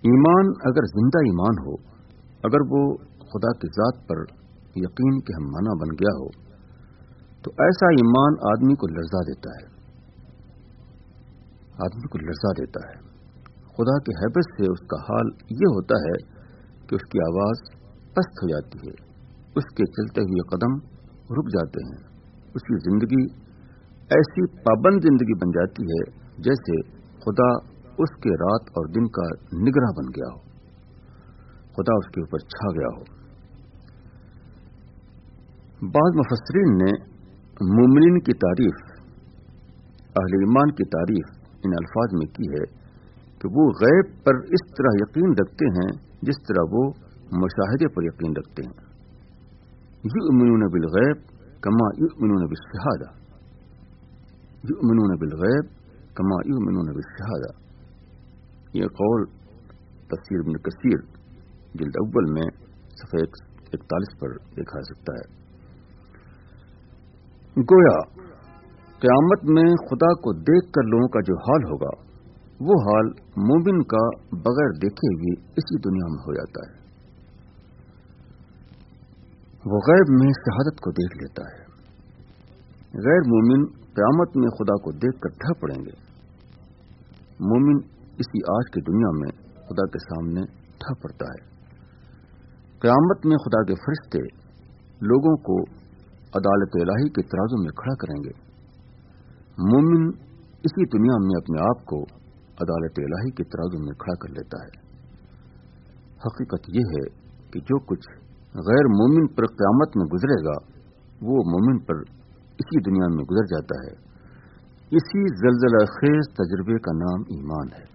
ایمان اگر زندہ ایمان ہو، اگر وہ خدا کی ذات پر یقین کے ہم مانا بن گیا ہو، تو ایسا ایمان آدمی کو لرزا دیتا ہے۔ آدمی کو لرزا دیتا ہے۔ خدا کے حیبت سے اس کا حال یہ ہوتا ہے کہ اس کی آواز پست ہو جاتی ہے۔ اس کے چلتے ہوئے قدم رک جاتے ہیں۔ اس کی زندگی ایسی پابند زندگی بن جاتی ہے جیسے خدا اس کے رات اور دن کا نگراں بن گیا ہو۔ خدا اس کے اوپر چھا گیا ہو۔ بعض مفسرین نے مومنین کی تعریف، اہل ایمان کی تعریف ان الفاظ میں کی ہے کہ وہ غیب پر اس طرح یقین رکھتے ہیں جس طرح وہ مشاہدے پر یقین رکھتے ہیں۔ یؤمنون بالغیب کما یؤمنون بالشہادہ۔ یؤمنون بالغیب کما یؤمنون بالشہادہ۔ یہ قول تفسیر ابن کثیر جلد اول میں صفحہ اکتالیس پر دیکھا سکتا ہے۔ گویا قیامت میں خدا کو دیکھ کر لوگوں کا جو حال ہوگا، وہ حال مومن کا بغیر دیکھے ہوئے اسی دنیا میں ہو جاتا ہے۔ وہ غیب میں شہادت کو دیکھ لیتا ہے۔ غیر مومن قیامت میں خدا کو دیکھ کر ڈھہ پڑیں گے۔ مومن اسی آج کی دنیا میں خدا کے سامنے ٹھا پڑتا ہے۔ قیامت میں خدا کے فرشتے لوگوں کو عدالت الہی کے ترازوں میں کھڑا کریں گے۔ مومن اسی دنیا میں اپنے آپ کو عدالت الہی کے ترازوں میں کھڑا کر لیتا ہے۔ حقیقت یہ ہے کہ جو کچھ غیر مومن پر قیامت میں گزرے گا، وہ مومن پر اسی دنیا میں گزر جاتا ہے۔ اسی زلزلہ خیز تجربے کا نام ایمان ہے۔